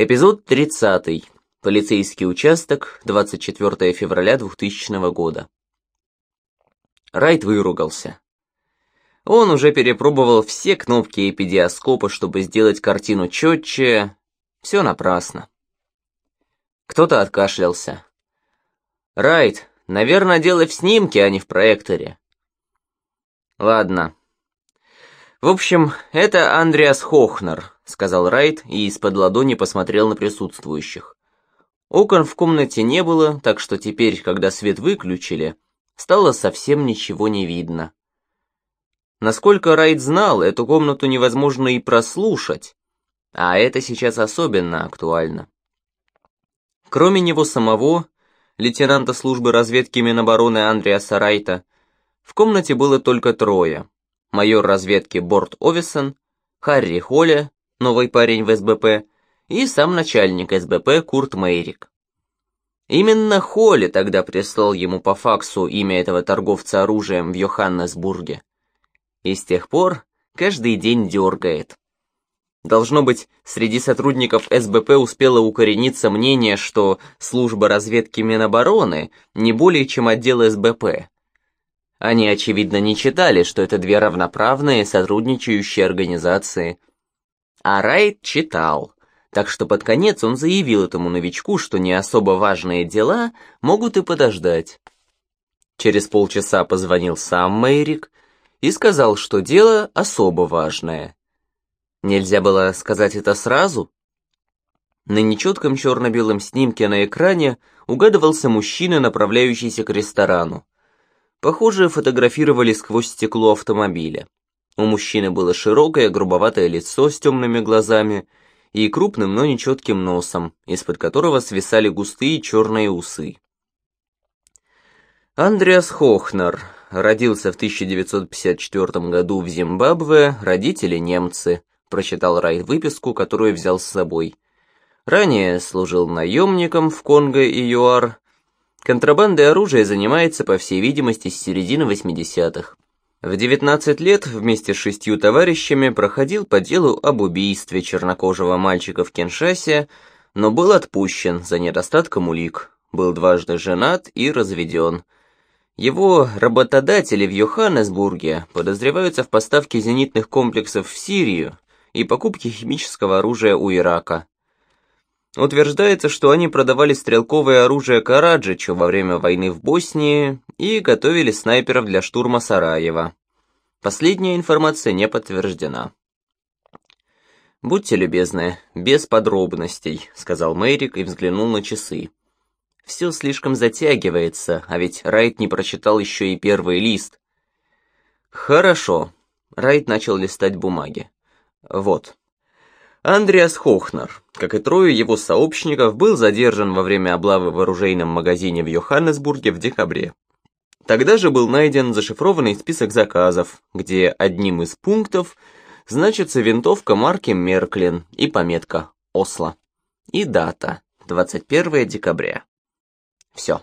Эпизод 30. Полицейский участок, 24 февраля 2000 года. Райт выругался. Он уже перепробовал все кнопки эпидиоскопа, чтобы сделать картину четче. Все напрасно. Кто-то откашлялся. «Райт, наверное, дело в снимке, а не в проекторе». «Ладно». «В общем, это Андреас Хохнер», сказал Райт и из-под ладони посмотрел на присутствующих. Окон в комнате не было, так что теперь, когда свет выключили, стало совсем ничего не видно. Насколько Райт знал, эту комнату невозможно и прослушать, а это сейчас особенно актуально. Кроме него самого, лейтенанта службы разведки Минобороны Андреаса Райта, в комнате было только трое. Майор разведки Борт Овисон, Харри Холли новый парень в СБП, и сам начальник СБП Курт Мейрик. Именно Холли тогда прислал ему по факсу имя этого торговца оружием в Йоханнесбурге. И с тех пор каждый день дергает. Должно быть, среди сотрудников СБП успело укорениться мнение, что служба разведки Минобороны не более чем отдел СБП. Они, очевидно, не читали, что это две равноправные сотрудничающие организации, а Райт читал, так что под конец он заявил этому новичку, что не особо важные дела могут и подождать. Через полчаса позвонил сам Мейрик и сказал, что дело особо важное. Нельзя было сказать это сразу? На нечетком черно-белом снимке на экране угадывался мужчина, направляющийся к ресторану. Похоже, фотографировали сквозь стекло автомобиля. У мужчины было широкое, грубоватое лицо с темными глазами и крупным, но нечетким носом, из-под которого свисали густые черные усы. Андреас Хохнер родился в 1954 году в Зимбабве, родители немцы, прочитал Рай выписку, которую взял с собой. Ранее служил наемником в Конго и ЮАР. Контрабандой оружия занимается, по всей видимости, с середины 80-х. В 19 лет вместе с шестью товарищами проходил по делу об убийстве чернокожего мальчика в Киншасе, но был отпущен за недостатком улик, был дважды женат и разведен. Его работодатели в Йоханнесбурге подозреваются в поставке зенитных комплексов в Сирию и покупке химического оружия у Ирака. Утверждается, что они продавали стрелковое оружие Караджичу во время войны в Боснии и готовили снайперов для штурма Сараева. Последняя информация не подтверждена. «Будьте любезны, без подробностей», — сказал Мэрик и взглянул на часы. «Все слишком затягивается, а ведь Райт не прочитал еще и первый лист». «Хорошо», — Райт начал листать бумаги. «Вот, Андреас Хохнер, как и трое его сообщников, был задержан во время облавы в оружейном магазине в Йоханнесбурге в декабре. Тогда же был найден зашифрованный список заказов, где одним из пунктов значится винтовка марки Мерклин и пометка «Осло». И дата – 21 декабря. Все.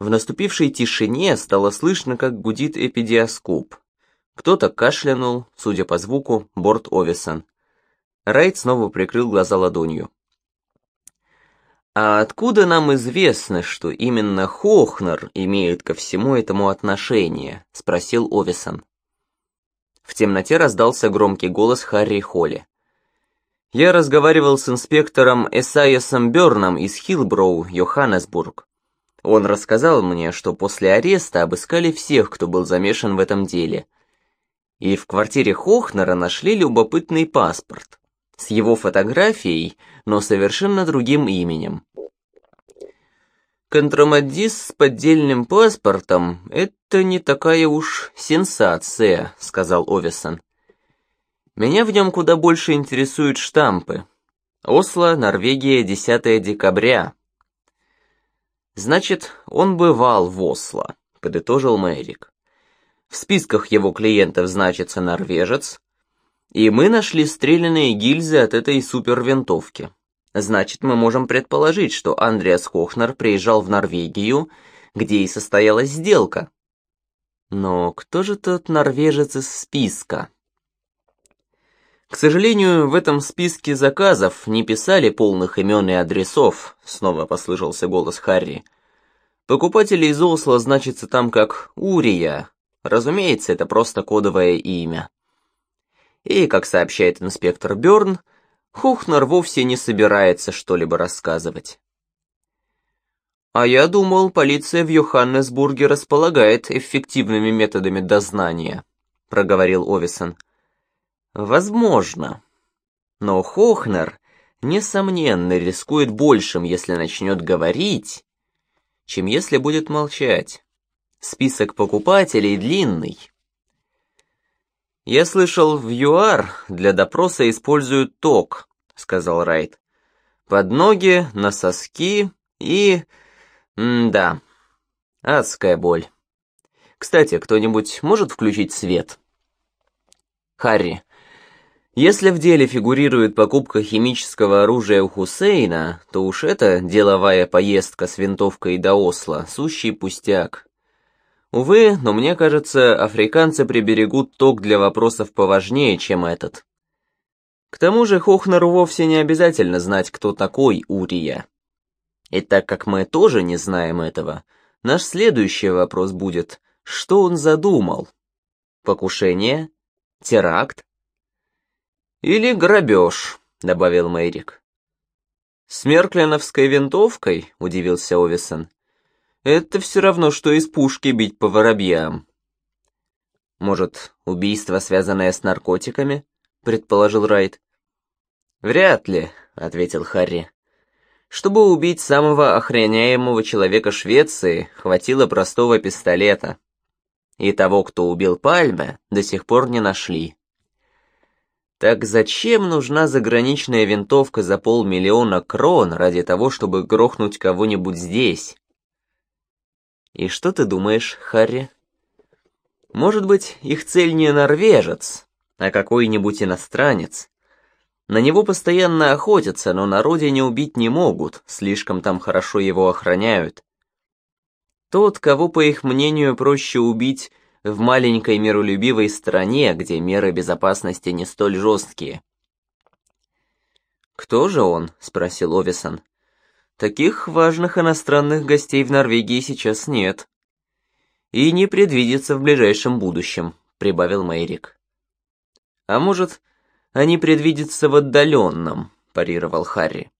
В наступившей тишине стало слышно, как гудит эпидиоскоп, кто-то кашлянул, судя по звуку, Борт Овисон. Райт снова прикрыл глаза ладонью. «А откуда нам известно, что именно Хохнер имеет ко всему этому отношение?» — спросил Овисон. В темноте раздался громкий голос Харри Холли. «Я разговаривал с инспектором Эсайасом Бёрном из Хилброу, Йоханнесбург. Он рассказал мне, что после ареста обыскали всех, кто был замешан в этом деле, и в квартире Хохнера нашли любопытный паспорт с его фотографией, но совершенно другим именем. «Контрамадис с поддельным паспортом — это не такая уж сенсация», — сказал Овисон. «Меня в нем куда больше интересуют штампы. Осло, Норвегия, 10 декабря». «Значит, он бывал в Осло», — подытожил Мэрик. В списках его клиентов значится норвежец, и мы нашли стрелянные гильзы от этой супервинтовки. Значит, мы можем предположить, что Андреас Хохнер приезжал в Норвегию, где и состоялась сделка. Но кто же тот норвежец из списка? К сожалению, в этом списке заказов не писали полных имен и адресов, снова послышался голос Харри. Покупатели из Осло значится там как Урия. Разумеется, это просто кодовое имя. И, как сообщает инспектор Бёрн, Хухнер вовсе не собирается что-либо рассказывать. «А я думал, полиция в Йоханнесбурге располагает эффективными методами дознания», — проговорил Овисон. Возможно. Но Хохнер, несомненно, рискует большим, если начнет говорить, чем если будет молчать. Список покупателей длинный. «Я слышал, в ЮАР для допроса используют ток», — сказал Райт. «Под ноги, на соски и... М да, адская боль. Кстати, кто-нибудь может включить свет?» «Харри, если в деле фигурирует покупка химического оружия у Хусейна, то уж это деловая поездка с винтовкой до Осло, сущий пустяк. Увы, но мне кажется, африканцы приберегут ток для вопросов поважнее, чем этот. К тому же Хохнеру вовсе не обязательно знать, кто такой Урия. И так как мы тоже не знаем этого, наш следующий вопрос будет, что он задумал? Покушение? Теракт? «Или грабеж», — добавил Мейрик. «С Меркленовской винтовкой?» — удивился Овисон. «Это все равно, что из пушки бить по воробьям». «Может, убийство, связанное с наркотиками?» — предположил Райт. «Вряд ли», — ответил Харри. «Чтобы убить самого охраняемого человека Швеции, хватило простого пистолета. И того, кто убил Пальме, до сих пор не нашли». Так зачем нужна заграничная винтовка за полмиллиона крон ради того, чтобы грохнуть кого-нибудь здесь? И что ты думаешь, Харри? Может быть, их цель не норвежец, а какой-нибудь иностранец. На него постоянно охотятся, но на родине убить не могут, слишком там хорошо его охраняют. Тот, кого, по их мнению, проще убить, в маленькой миролюбивой стране, где меры безопасности не столь жесткие. «Кто же он?» — спросил Овисон. «Таких важных иностранных гостей в Норвегии сейчас нет. И не предвидится в ближайшем будущем», — прибавил Мейрик. «А может, они предвидятся в отдаленном», — парировал Харри.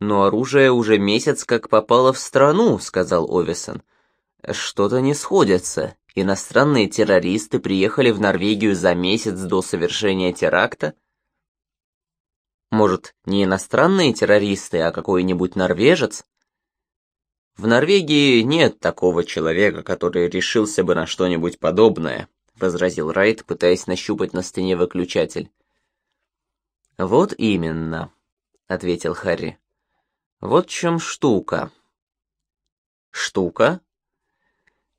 «Но оружие уже месяц как попало в страну», — сказал Овисон. «Что-то не сходится. Иностранные террористы приехали в Норвегию за месяц до совершения теракта? Может, не иностранные террористы, а какой-нибудь норвежец? В Норвегии нет такого человека, который решился бы на что-нибудь подобное, возразил Райт, пытаясь нащупать на стене выключатель. Вот именно, ответил Харри. Вот в чем штука. Штука?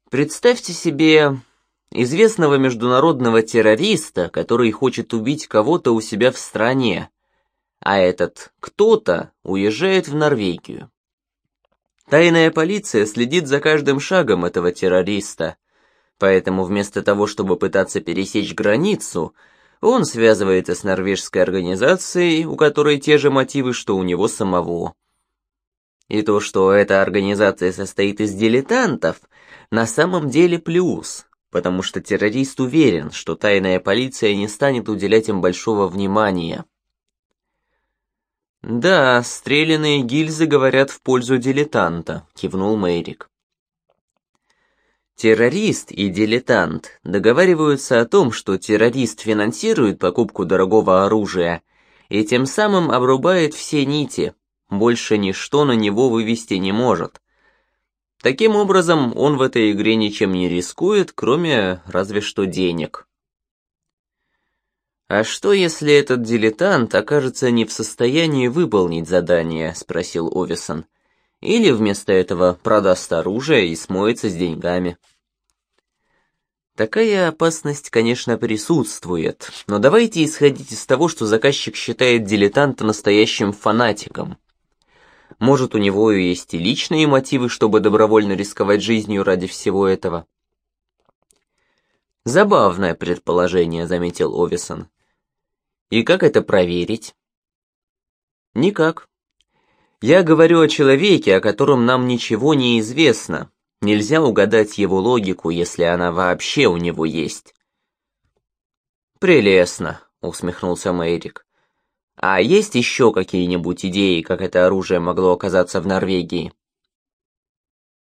Представьте себе известного международного террориста, который хочет убить кого-то у себя в стране, а этот кто-то уезжает в Норвегию. Тайная полиция следит за каждым шагом этого террориста, поэтому вместо того, чтобы пытаться пересечь границу, он связывается с норвежской организацией, у которой те же мотивы, что у него самого. И то, что эта организация состоит из дилетантов, на самом деле плюс, потому что террорист уверен, что тайная полиция не станет уделять им большого внимания. «Да, стрелянные гильзы говорят в пользу дилетанта», — кивнул Мейрик. Террорист и дилетант договариваются о том, что террорист финансирует покупку дорогого оружия и тем самым обрубает все нити, больше ничто на него вывести не может. Таким образом, он в этой игре ничем не рискует, кроме разве что денег. «А что, если этот дилетант окажется не в состоянии выполнить задание?» — спросил Овисон. «Или вместо этого продаст оружие и смоется с деньгами?» Такая опасность, конечно, присутствует, но давайте исходить из того, что заказчик считает дилетанта настоящим фанатиком. Может, у него и есть и личные мотивы, чтобы добровольно рисковать жизнью ради всего этого. «Забавное предположение», — заметил Овисон. И как это проверить? Никак. Я говорю о человеке, о котором нам ничего не известно. Нельзя угадать его логику, если она вообще у него есть. Прелестно, усмехнулся Мэрик. А есть еще какие-нибудь идеи, как это оружие могло оказаться в Норвегии?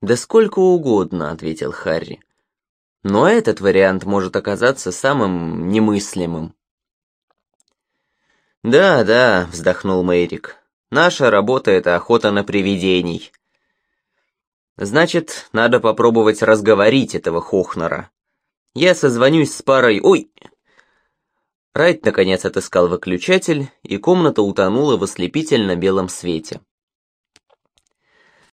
Да сколько угодно, ответил Харри. Но этот вариант может оказаться самым немыслимым. «Да, да», — вздохнул Мэрик. «Наша работа — это охота на привидений. Значит, надо попробовать разговорить этого Хохнера. Я созвонюсь с парой... Ой!» Райт наконец отыскал выключатель, и комната утонула в ослепительно белом свете.